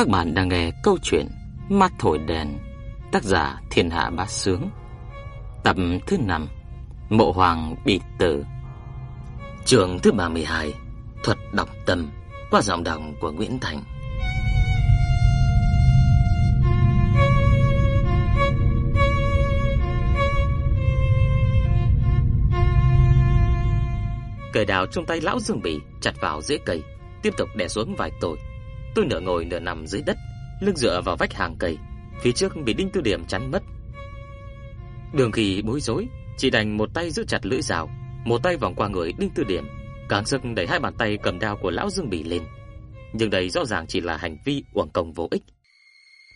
Các bạn đang nghe câu chuyện Mắt thổi đèn, Tác giả Thiên Hạ Bá Sướng. Tập thứ 5 Mộ Hoàng bị tử. Trường thứ 32 Thuật đọc tâm, Qua giọng đọc của Nguyễn Thành. Cây đào trong tay lão Dương Bỉ chặt vào rễ cây, Tiếp tục đè xuống vài tội Tôi nửa ngồi nửa nằm dưới đất, lưng dựa vào vách hàng cây, phía trước bị đinh tư điểm chắn mất. Đường Kỳ bối rối, chỉ đành một tay giữ chặt lưỡi rào, một tay vòng qua người đinh tư điểm, càng sức đẩy hai bàn tay cầm đao của lão Dương Bỉ lên. Nhưng đây rõ ràng chỉ là hành vi uổng công vô ích.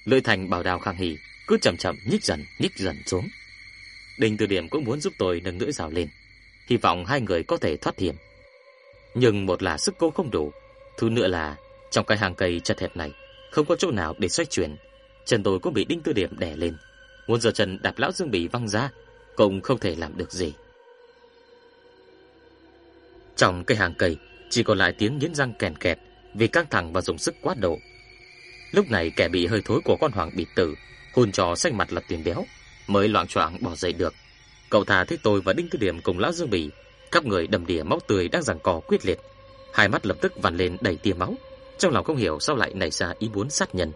Lưỡi thành bảo đao khang hỉ cứ chậm chậm nhích dần, nhích dần xuống. Đinh Tư Điểm cũng muốn giúp tôi nâng lưỡi rào lên, hy vọng hai người có thể thoát hiểm. Nhưng một là sức cô không đủ, thứ nữa là trong cái hàng cây chật hẹp này, không có chỗ nào để xoay chuyển, chân tôi cũng bị đinh tư điểm đè lên. Muốn giờ chân đạp lão Dương Bỉ văng ra, cũng không thể làm được gì. Trong cái hàng cây, chỉ còn lại tiếng nghiến răng kèn kẹt vì căng thẳng và dùng sức quá độ. Lúc này kẻ bị hơi thối của con hoàng bị tử, hôn trò xanh mặt là tiền béo, mới loạn choạng bỏ dậy được. Cậu thà thấy tôi và Đinh Tư Điểm cùng lão Dương Bỉ, các người đầm đìa máu tươi đang giằng co quyết liệt, hai mắt lập tức vằn lên đầy tia máu, trong lòng không hiểu sao lại nảy ra ý muốn sát nhân.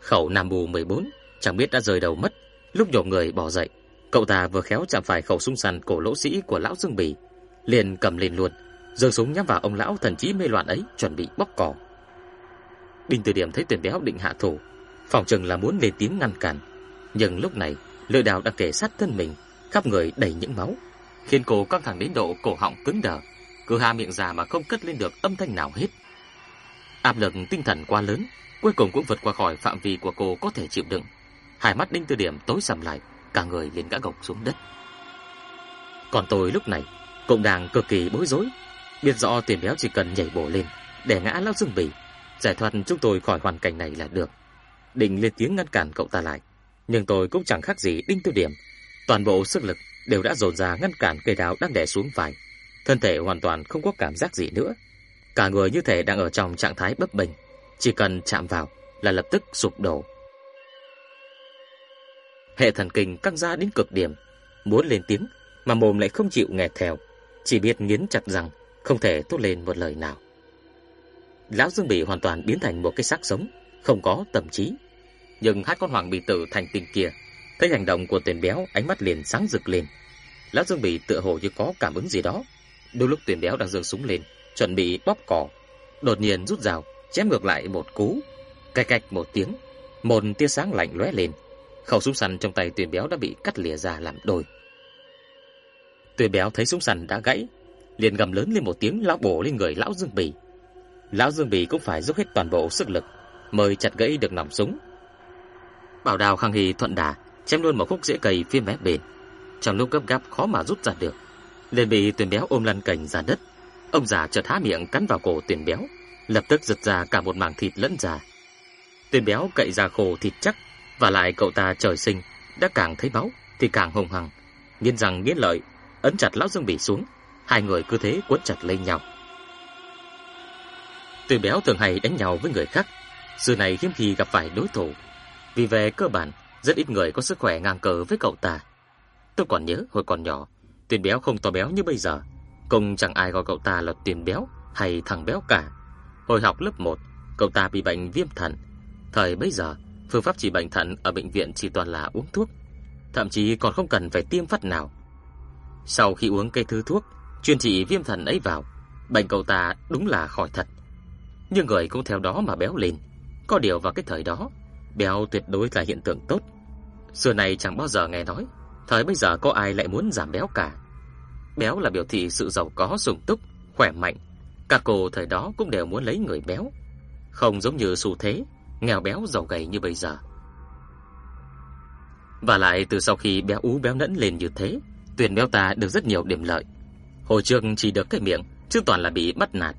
Khẩu Nam Bù 14 chẳng biết đã rời đầu mất, lúc nhổm người bỏ dậy, cậu ta vừa khéo chạm phải khẩu súng săn cổ lỗ sĩ của lão Dương Bỉ, liền cầm lên luôn, giơ súng nhắm vào ông lão thần trí mê loạn ấy, chuẩn bị bóc cò Đinh Từ Điểm thấy Tuyển Béo định hạ thủ, phòng chừng là muốn lên tiếng ngăn cản, nhưng lúc này, lưỡi đao đã kề sát thân mình, khắp người đầy những máu, khiến cô căng thẳng đến độ cổ họng cứng đờ, cứ há miệng ra mà không cất lên được âm thanh nào hết. Áp lực tinh thần quá lớn, cuối cùng cũng vượt qua khỏi phạm vi của cô có thể chịu đựng. Hai mắt Đinh Tư Điểm tối sầm lại, cả người liền ngã gục xuống đất. Còn tôi lúc này cũng đang cực kỳ bối rối, biết rõ tiền béo chỉ cần nhảy bổ lên để ngã lão Dương Bỉ, giải thoát chúng tôi khỏi hoàn cảnh này là được. Định lên tiếng ngăn cản cậu ta lại, nhưng tôi cũng chẳng khác gì Đinh Tư Điểm, toàn bộ sức lực đều đã dồn ra ngăn cản cây đào đang đè xuống vai. Thân thể hoàn toàn không có cảm giác gì nữa. Cả người như thể đang ở trong trạng thái bất bình, chỉ cần chạm vào là lập tức sụp đổ. Hệ thần kinh căng ra đến cực điểm, muốn lên tiếng mà mồm lại không chịu nghe theo, chỉ biết nghiến chặt răng, không thể thốt lên một lời nào. Lão Dương Bỉ hoàn toàn biến thành một cái xác sống, không có tâm trí. Nhưng hát con hoàng bị tử thành tinh kia, thấy hành động của tuyển béo, ánh mắt liền sáng rực lên. Lão Dương Bỉ tựa hồ như có cảm ứng gì đó. Đôi lúc tuyển béo đang giơ súng lên, chuẩn bị bóp cò đột nhiên rút dao, chém ngược lại một cú. Cạch cạch một tiếng, một tia sáng lạnh lóe lên. Khẩu súng săn trong tay Tuyền Béo đã bị cắt lìa ra làm đôi. Tuyền Béo thấy súng săn đã gãy, liền gầm lớn lên một tiếng lão bổ lên người lão Dương Bì. Lão Dương Bì cũng phải dốc hết toàn bộ sức lực mới chặt gãy được nòng súng. Bảo Đào Khang Hy thuận đà chém luôn một khúc rễ cây phía mép bên. Trong lúc gấp gáp khó mà rút ra được, liền bị tuyển Béo ôm lăn cành ra đất. Ông già chợt há miệng cắn vào cổ tuyển Béo, lập tức giật ra cả một mảng thịt lẫn da. Tuyển Béo cậy ra khổ thịt chắc, và lại cậu ta trời sinh đã càng thấy máu thì càng hùng hằng, nghiến răng nghiến lợi, ấn chặt lão Dương Bỉ xuống, hai người cứ thế quấn chặt lấy nhau. Tuyển Béo thường hay đánh nhau với người khác, xưa này hiếm khi gặp phải đối thủ, vì về cơ bản rất ít người có sức khỏe ngang cờ với cậu ta. Tôi còn nhớ hồi còn nhỏ, Tuyền Béo không to béo như bây giờ, cũng chẳng ai gọi cậu ta là Tuyền Béo hay thằng béo cả. Hồi học lớp 1, cậu ta bị bệnh viêm thận. Thời bấy giờ, phương pháp trị bệnh thận ở bệnh viện chỉ toàn là uống thuốc, thậm chí còn không cần phải tiêm phát nào. Sau khi uống cây thứ thuốc chuyên trị viêm thận ấy vào, bệnh cậu ta đúng là khỏi thật. Nhưng người cũng theo đó mà béo lên. Có điều vào cái thời đó, béo tuyệt đối là hiện tượng tốt. Xưa này chẳng bao giờ nghe nói, thời bây giờ có ai lại muốn giảm béo cả. Béo là biểu thị sự giàu có sung túc, khỏe mạnh. Các cô thời đó cũng đều muốn lấy người béo, không giống như xu thế nghèo béo giàu gầy như bây giờ. Và lại từ sau khi béo ú béo nẫn lên như thế, tuyển béo ta được rất nhiều điểm lợi. Hồi trường chỉ được cái miệng, chứ toàn là bị bắt nạt.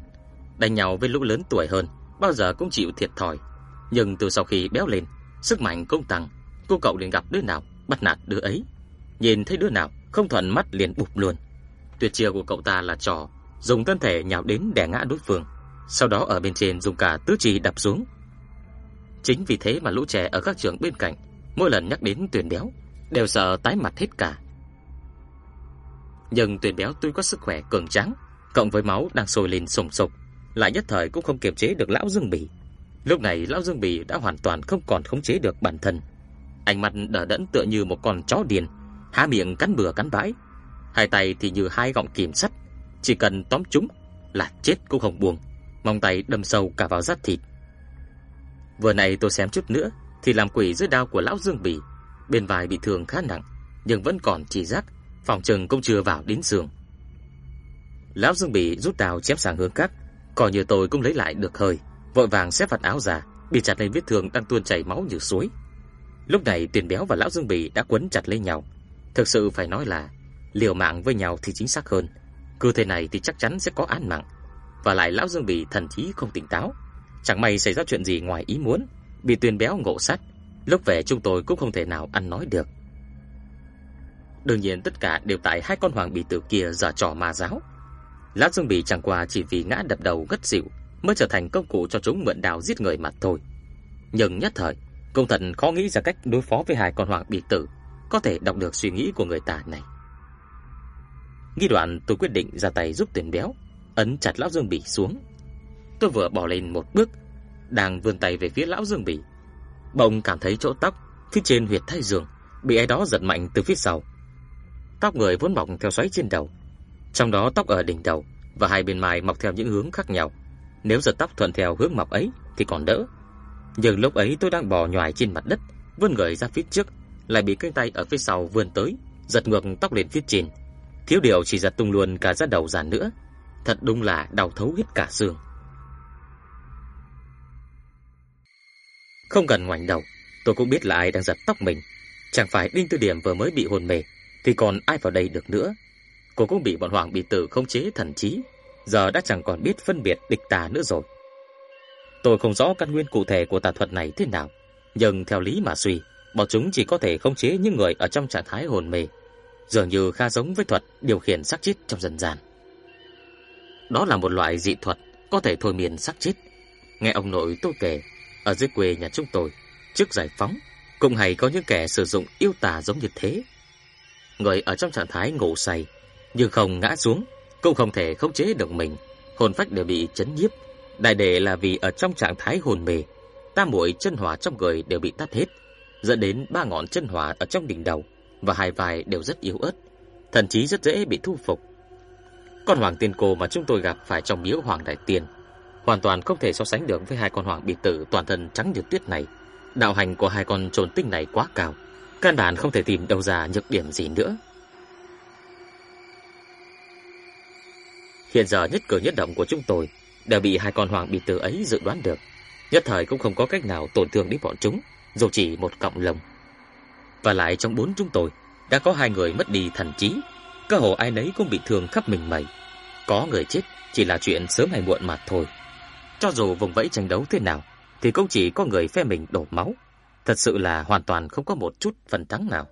Đánh nhau với lũ lớn tuổi hơn, bao giờ cũng chịu thiệt thòi. Nhưng từ sau khi béo lên, sức mạnh cũng tăng, cô cậu liền gặp đứa nào bắt nạt đứa ấy. Nhìn thấy đứa nào không thuận mắt liền bụp luôn. Tuyệt chiêu của cậu ta là trò dùng thân thể nhào đến đè ngã đối phương, sau đó ở bên trên dùng cả tứ chi đập xuống. Chính vì thế mà lũ trẻ ở các trường bên cạnh, mỗi lần nhắc đến tuyển béo, đều sợ tái mặt hết cả. Nhưng tuyển béo tuy có sức khỏe cường tráng, cộng với máu đang sôi lên sùng sục, lại nhất thời cũng không kiềm chế được lão Dương Bỉ. Lúc này lão Dương Bỉ đã hoàn toàn không còn khống chế được bản thân. Ánh mắt đờ đẫn tựa như một con chó điên, há miệng cắn bừa cắn bãi, hai tay thì như hai gọng kìm sắt, chỉ cần tóm chúng là chết cũng không buông, mong tay đâm sâu cả vào rát thịt. Vừa này tôi xem chút nữa thì làm quỷ dưới đao của lão Dương Bỉ, bên vai bị thương khá nặng, nhưng vẫn còn chỉ giác, phòng trừng cũng chưa vào đến giường. Lão Dương Bỉ rút đao chém sang hướng khác, coi như tôi cũng lấy lại được hơi, vội vàng xếp vạt áo ra, bị chặt lên vết thương đang tuôn chảy máu như suối. Lúc này Tiền Béo và lão Dương Bỉ đã quấn chặt lấy nhau. Thực sự phải nói là liều mạng với nhau thì chính xác hơn. Cứ thế này thì chắc chắn sẽ có án mạng. Và lại lão Dương Bỉ thần trí không tỉnh táo, chẳng may xảy ra chuyện gì ngoài ý muốn, bị tuyên Béo ngộ sát, lúc về chúng tôi cũng không thể nào ăn nói được. Đương nhiên tất cả đều tại hai con hoàng bì tử kia giở trò ma giáo. Lão Dương Bỉ chẳng qua chỉ vì ngã đập đầu gất xỉu mới trở thành công cụ cho chúng mượn đào giết người mà thôi. Nhưng nhất thời, công thần khó nghĩ ra cách đối phó với hai con hoàng bì tử, có thể đọc được suy nghĩ của người ta này. Nghi đoạn tôi quyết định ra tay giúp tiền béo, ấn chặt lão Dương Bỉ xuống. Tôi vừa bỏ lên một bước, đang vươn tay về phía lão Dương Bỉ, bỗng cảm thấy chỗ tóc phía trên huyệt thái dương bị ai đó giật mạnh từ phía sau. Tóc người vốn mọc theo xoáy trên đầu, trong đó tóc ở đỉnh đầu và hai bên mái mọc theo những hướng khác nhau. Nếu giật tóc thuận theo hướng mọc ấy thì còn đỡ. Nhưng lúc ấy tôi đang bò nhòi trên mặt đất, vươn người ra phía trước, lại bị cánh tay ở phía sau vươn tới, giật ngược tóc lên phía trên. Thiếu điều chỉ giật tung luôn cả da đầu giàn nữa. Thật đúng là đau thấu hết cả xương. Không cần ngoảnh đầu, tôi cũng biết là ai đang giật tóc mình. Chẳng phải Đinh Tư Điểm vừa mới bị hồn mê, thì còn ai vào đây được nữa. Cô cũng bị bọn Hoàng bị tử không chế thần trí, giờ đã chẳng còn biết phân biệt địch tà nữa rồi. Tôi không rõ căn nguyên cụ thể của tà thuật này thế nào, nhưng theo lý mà suy, bọn chúng chỉ có thể khống chế những người ở trong trạng thái hồn mê, dường như khá giống với thuật điều khiển xác chết trong dân gian. Đó là một loại dị thuật có thể thôi miên xác chết. Nghe ông nội tôi kể, ở dưới quê nhà chúng tôi, trước giải phóng, cũng hay có những kẻ sử dụng yêu tà giống như thế. Người ở trong trạng thái ngủ say, nhưng không ngã xuống, cũng không thể khống chế được mình, hồn phách đều bị chấn nhiếp. Đại để là vì ở trong trạng thái hồn mê, tam muội chân hỏa trong người đều bị tắt hết, dẫn đến ba ngọn chân hỏa ở trong đỉnh đầu và hai vai đều rất yếu ớt, thậm chí rất dễ bị thu phục. Con hoàng tiên cô mà chúng tôi gặp phải trong miếu hoàng đại tiên hoàn toàn không thể so sánh được với hai con hoàng bị tử toàn thân trắng như tuyết này. Đạo hành của hai con trồn tinh này quá cao, căn bản không thể tìm đâu ra nhược điểm gì nữa. Hiện giờ nhất cử nhất động của chúng tôi đều bị hai con hoàng bị tử ấy dự đoán được, nhất thời cũng không có cách nào tổn thương đến bọn chúng, dù chỉ một cọng lông. Và lại trong bốn chúng tôi đã có hai người mất đi thần trí, cơ hồ ai nấy cũng bị thương khắp mình mẩy. Có người chết chỉ là chuyện sớm hay muộn mà thôi. Cho dù vùng vẫy tranh đấu thế nào, thì cũng chỉ có người phe mình đổ máu. Thật sự là hoàn toàn không có một chút phần thắng nào.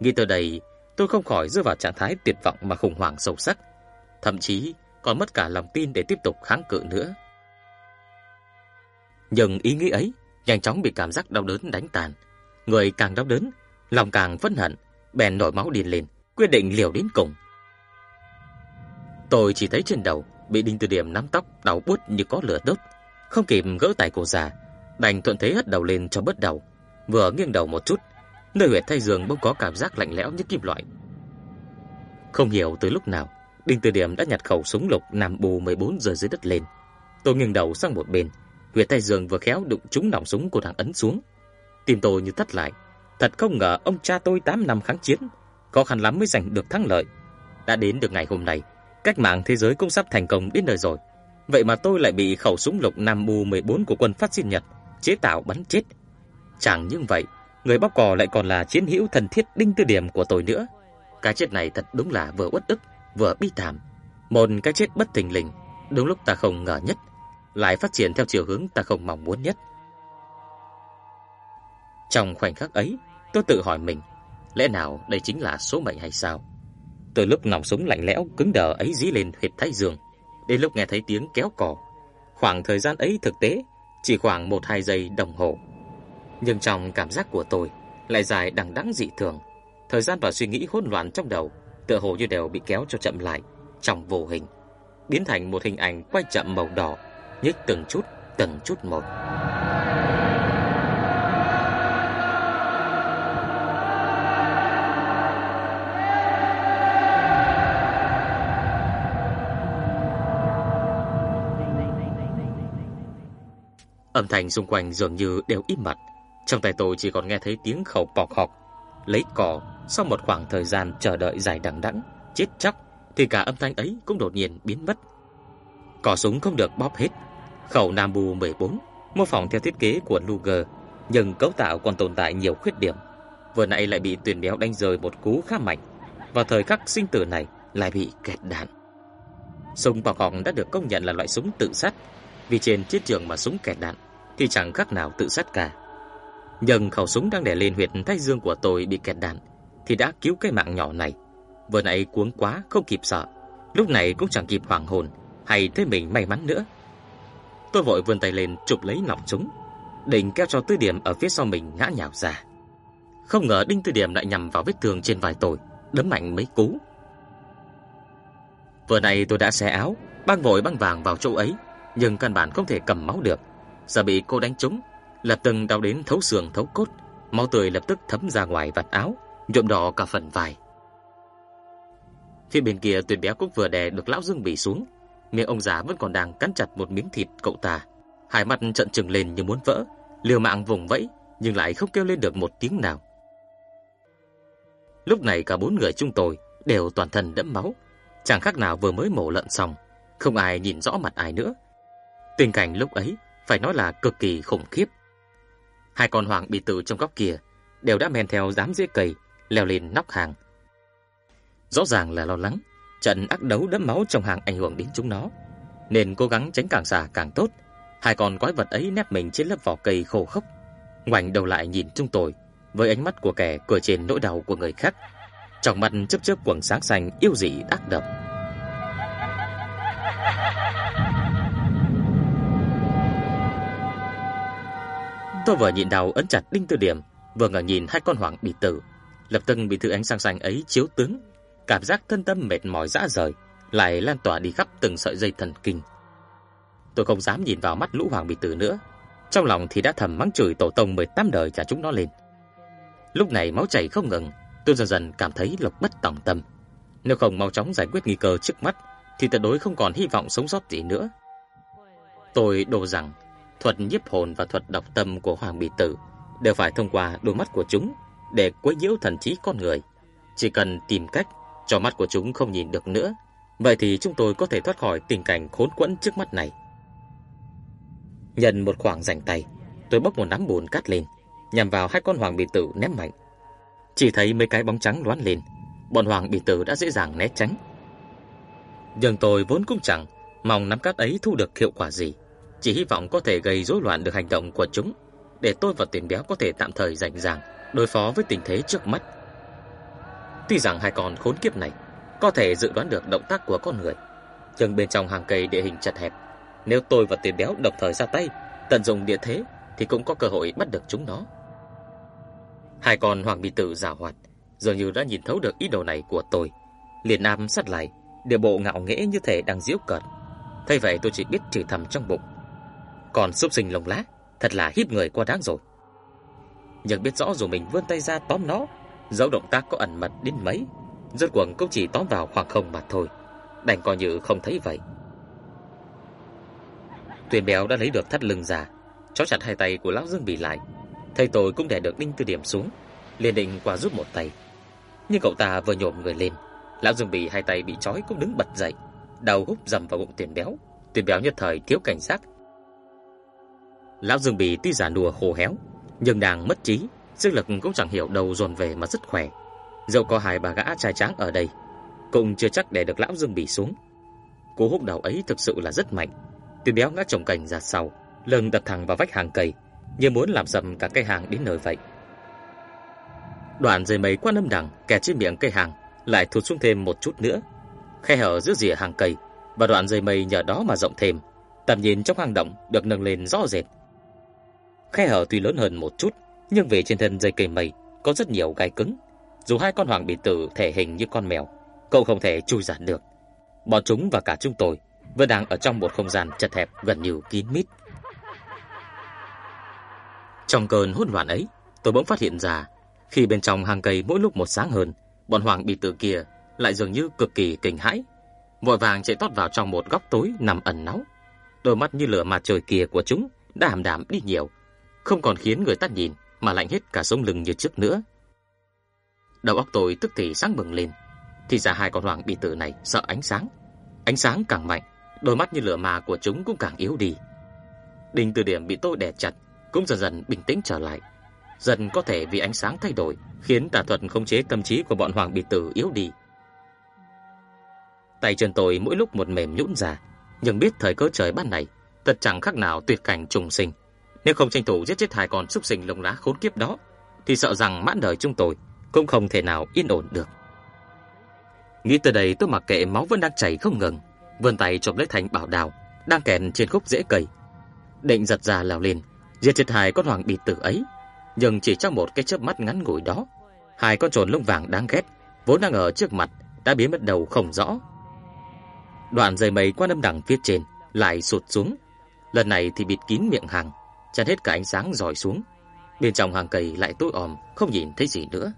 Nghĩ tới đây, tôi không khỏi rơi vào trạng thái tuyệt vọng mà khủng hoảng sâu sắc. Thậm chí còn mất cả lòng tin để tiếp tục kháng cự nữa. Nhưng ý nghĩ ấy nhanh chóng bị cảm giác đau đớn đánh tàn. Người càng đau đớn, lòng càng phẫn hận, bèn nổi máu điên lên, quyết định liều đến cùng. Tôi chỉ thấy trên đầu bị Đinh Từ Điểm nắm tóc đau buốt như có lửa đốt, không kịp gỡ tay cô ra, đành thuận thế hất đầu lên cho bớt đầu, vừa nghiêng đầu một chút, nơi huyệt thay giường bỗng có cảm giác lạnh lẽo như kim loại. Không hiểu từ lúc nào, Đinh Từ Điểm đã nhặt khẩu súng lục nằm bù 14 giờ dưới đất lên. Tôi nghiêng đầu sang một bên, huyệt tay giường vừa khéo đụng trúng nòng súng của thằng ấn xuống. Tim tôi như thắt lại, thật không ngờ ông cha tôi 8 năm kháng chiến, khó khăn lắm mới giành được thắng lợi. Đã đến được ngày hôm nay, cách mạng thế giới cũng sắp thành công đến nơi rồi. Vậy mà tôi lại bị khẩu súng lục Nam Mu 14 của quân phát xít Nhật chế tạo bắn chết. Chẳng những vậy, người bóc cò lại còn là chiến hữu thân thiết đinh tư điểm của tôi nữa. Cái chết này thật đúng là vừa uất ức, vừa bi thảm. Một cái chết bất thình lình, đúng lúc ta không ngờ nhất, lại phát triển theo chiều hướng ta không mong muốn nhất. Trong khoảnh khắc ấy, tôi tự hỏi mình, lẽ nào đây chính là số mệnh hay sao? Từ lúc nòng súng lạnh lẽo cứng đờ ấy dí lên huyệt thái dương, đến lúc nghe thấy tiếng kéo cò. Khoảng thời gian ấy thực tế chỉ khoảng 1-2 giây đồng hồ. Nhưng trong cảm giác của tôi lại dài đằng đẵng dị thường, thời gian và suy nghĩ hỗn loạn trong đầu tựa hồ như đều bị kéo cho chậm lại trong vô hình, biến thành một hình ảnh quay chậm màu đỏ, nhích từng chút, từng chút một. Âm thanh xung quanh dường như đều im mặt, Trong tay tôi chỉ còn nghe thấy tiếng khẩu bọc học, lấy cỏ sau một khoảng thời gian chờ đợi dài đằng đẵng, chết chắc thì cả âm thanh ấy cũng đột nhiên biến mất. Cỏ súng không được bóp hết. Khẩu Nambu 14 mô phỏng theo thiết kế của Luger, nhưng cấu tạo còn tồn tại nhiều khuyết điểm. Vừa nãy lại bị tuyển béo đánh rơi một cú khá mạnh, và thời khắc sinh tử này lại bị kẹt đạn. Súng bảo họng đã được công nhận là loại súng tự sát, vì trên chiến trường mà súng kẹt đạn thì chẳng khác nào tự sát cả. Nhưng khẩu súng đang đè lên huyệt thái dương của tôi bị kẹt đạn thì đã cứu cái mạng nhỏ này. Vừa nãy cuống quá không kịp sợ, lúc này cũng chẳng kịp hoảng hồn hay thấy mình may mắn nữa. Tôi vội vươn tay lên chụp lấy nòng súng, định kéo cho Tư Điểm ở phía sau mình ngã nhào ra. Không ngờ Đinh Tư Điểm lại nhằm vào vết thương trên vai tôi, đấm mạnh mấy cú. Vừa này tôi đã xé áo, băng vội băng vàng vào chỗ ấy, nhưng căn bản không thể cầm máu được. Giờ bị cô đánh trúng, lập tức đau đến thấu xương thấu cốt, máu tươi lập tức thấm ra ngoài vạt áo, nhuộm đỏ cả phần vai. Phía bên kia tuyệt Béo cũng vừa đè được lão Dương Bỉ xuống, miệng ông già vẫn còn đang cắn chặt một miếng thịt cậu ta, hai mắt trợn trừng lên như muốn vỡ, liều mạng vùng vẫy nhưng lại không kêu lên được một tiếng nào. Lúc này cả bốn người chúng tôi đều toàn thân đẫm máu, chẳng khác nào vừa mới mổ lợn xong, không ai nhìn rõ mặt ai nữa. Tình cảnh lúc ấy phải nói là cực kỳ khủng khiếp. Hai con hoàng bị tử trong góc kia đều đã men theo dám dễ cây, leo lên nóc hàng. Rõ ràng là lo lắng, trận ác đấu đẫm máu trong hàng ảnh hưởng đến chúng nó, nên cố gắng tránh càng xa càng tốt. Hai con quái vật ấy nép mình trên lớp vỏ cây khô khốc, ngoảnh đầu lại nhìn chúng tôi với ánh mắt của kẻ cười trên nỗi đau của người khác. Trong mắt chớp chớp quầng sáng xanh yêu dị ác độc. Tôi vừa nhịn đau ấn chặt đinh tư điểm, vừa ngẩng nhìn hai con hoàng bị tử, lập tức bị thứ ánh sáng xanh ấy chiếu tướng, cảm giác thân tâm mệt mỏi rã rời lại lan tỏa đi khắp từng sợi dây thần kinh. Tôi không dám nhìn vào mắt lũ hoàng bị tử nữa, trong lòng thì đã thầm mắng chửi tổ tông 18 đời trả chúng nó lên. Lúc này máu chảy không ngừng, tôi dần dần cảm thấy lộc bất tòng tâm. Nếu không mau chóng giải quyết nghi cơ trước mắt thì tuyệt đối không còn hy vọng sống sót gì nữa. Tôi đồ rằng thuật nhiếp hồn và thuật đọc tâm của Hoàng Bì Tử đều phải thông qua đôi mắt của chúng để quấy nhiễu thần trí con người. Chỉ cần tìm cách cho mắt của chúng không nhìn được nữa, vậy thì chúng tôi có thể thoát khỏi tình cảnh khốn quẫn trước mắt này. Nhận một khoảng rảnh tay, tôi bốc một nắm bùn cát lên, nhằm vào hai con hoàng bị tử ném mạnh. Chỉ thấy mấy cái bóng trắng loán lên, bọn hoàng bị tử đã dễ dàng né tránh. Nhưng tôi vốn cũng chẳng mong nắm cát ấy thu được hiệu quả gì chỉ hy vọng có thể gây rối loạn được hành động của chúng, để tôi và tiền béo có thể tạm thời rảnh ràng đối phó với tình thế trước mắt. Tuy rằng hai con khốn kiếp này có thể dự đoán được động tác của con người, nhưng bên trong hàng cây địa hình chật hẹp, nếu tôi và tiền béo đồng thời ra tay, tận dụng địa thế thì cũng có cơ hội bắt được chúng nó. Hai con hoàng bì tử giả hoạt, dường như đã nhìn thấu được ý đồ này của tôi, liền nam sát lại, địa bộ ngạo nghễ như thể đang giễu cợt. Thay vậy tôi chỉ biết chửi thầm trong bụng, còn súc sinh lồng lá, thật là hiếp người quá đáng rồi. Nhưng biết rõ dù mình vươn tay ra tóm nó, dẫu động tác có ẩn mật đến mấy, rốt cuộc cũng chỉ tóm vào khoảng không mà thôi, đành coi như không thấy vậy. Tuyền béo đã lấy được thắt lưng già, chó chặt hai tay của lão Dương Bỉ lại. Thầy tôi cũng để được đinh tư điểm xuống, liền định qua giúp một tay. Nhưng cậu ta vừa nhổm người lên, lão Dương Bỉ hai tay bị trói cũng đứng bật dậy, đầu húc dầm vào bụng Tuyền béo. Tuyền béo nhất thời thiếu cảnh giác, Lão Dương bị tuy giả đùa hồ héo, nhưng đang mất trí, sức lực cũng chẳng hiểu đâu dồn về mà rất khỏe. Dẫu có hai bà gã trai tráng ở đây, cũng chưa chắc để được lão Dương bỉ xuống. Cú húc đầu ấy thực sự là rất mạnh. Từ béo ngã trồng cành ra sau, lần đập thẳng vào vách hàng cây, như muốn làm sầm cả cây hàng đến nơi vậy. Đoạn dây mây qua âm đằng kẹt trên miệng cây hàng lại thụt xuống thêm một chút nữa. Khe hở giữa rìa hàng cây và đoạn dây mây nhờ đó mà rộng thêm. Tầm nhìn trong hang động được nâng lên rõ rệt, Khe hở tuy lớn hơn một chút, nhưng vì trên thân dây cây mây có rất nhiều gai cứng, dù hai con hoàng bị tử thể hình như con mèo, cậu không thể chui ra được. Bọn chúng và cả chúng tôi vẫn đang ở trong một không gian chật hẹp gần như kín mít. Trong cơn hỗn loạn ấy, tôi bỗng phát hiện ra, khi bên trong hàng cây mỗi lúc một sáng hơn, bọn hoàng bị tử kia lại dường như cực kỳ kinh hãi, vội vàng chạy tót vào trong một góc tối nằm ẩn náu. Đôi mắt như lửa mặt trời kia của chúng đã hàm đảm đi nhiều, không còn khiến người ta nhìn mà lạnh hết cả sống lưng như trước nữa. Đầu óc tôi tức thì sáng bừng lên, thì ra hai con hoàng bị tử này sợ ánh sáng. Ánh sáng càng mạnh, đôi mắt như lửa mà của chúng cũng càng yếu đi. Đinh Từ Điểm bị tôi đè chặt, cũng dần dần bình tĩnh trở lại. Dần có thể vì ánh sáng thay đổi, khiến tà thuật khống chế tâm trí của bọn hoàng bị tử yếu đi. Tay chân tôi mỗi lúc một mềm nhũn ra, nhưng biết thời cơ trời ban này, thật chẳng khác nào tuyệt cảnh trùng sinh. Nếu không tranh thủ giết chết hai con súc sinh lông lá khốn kiếp đó, thì sợ rằng mãn đời chúng tôi cũng không thể nào yên ổn được. Nghĩ tới đây tôi mặc kệ máu vẫn đang chảy không ngừng, vươn tay chộp lấy thành bảo đào đang kèn trên khúc rễ cây. Định giật ra lao lên, giết chết hai con hoàng bị tử ấy, nhưng chỉ trong một cái chớp mắt ngắn ngủi đó, hai con trồn lông vàng đáng ghét vốn đang ở trước mặt đã biến mất đầu không rõ. Đoạn dây mây qua âm đằng phía trên lại sụt xuống, lần này thì bịt kín miệng hàng, chặn hết cả ánh sáng rọi xuống. Bên trong hàng cây lại tối om, không nhìn thấy gì nữa.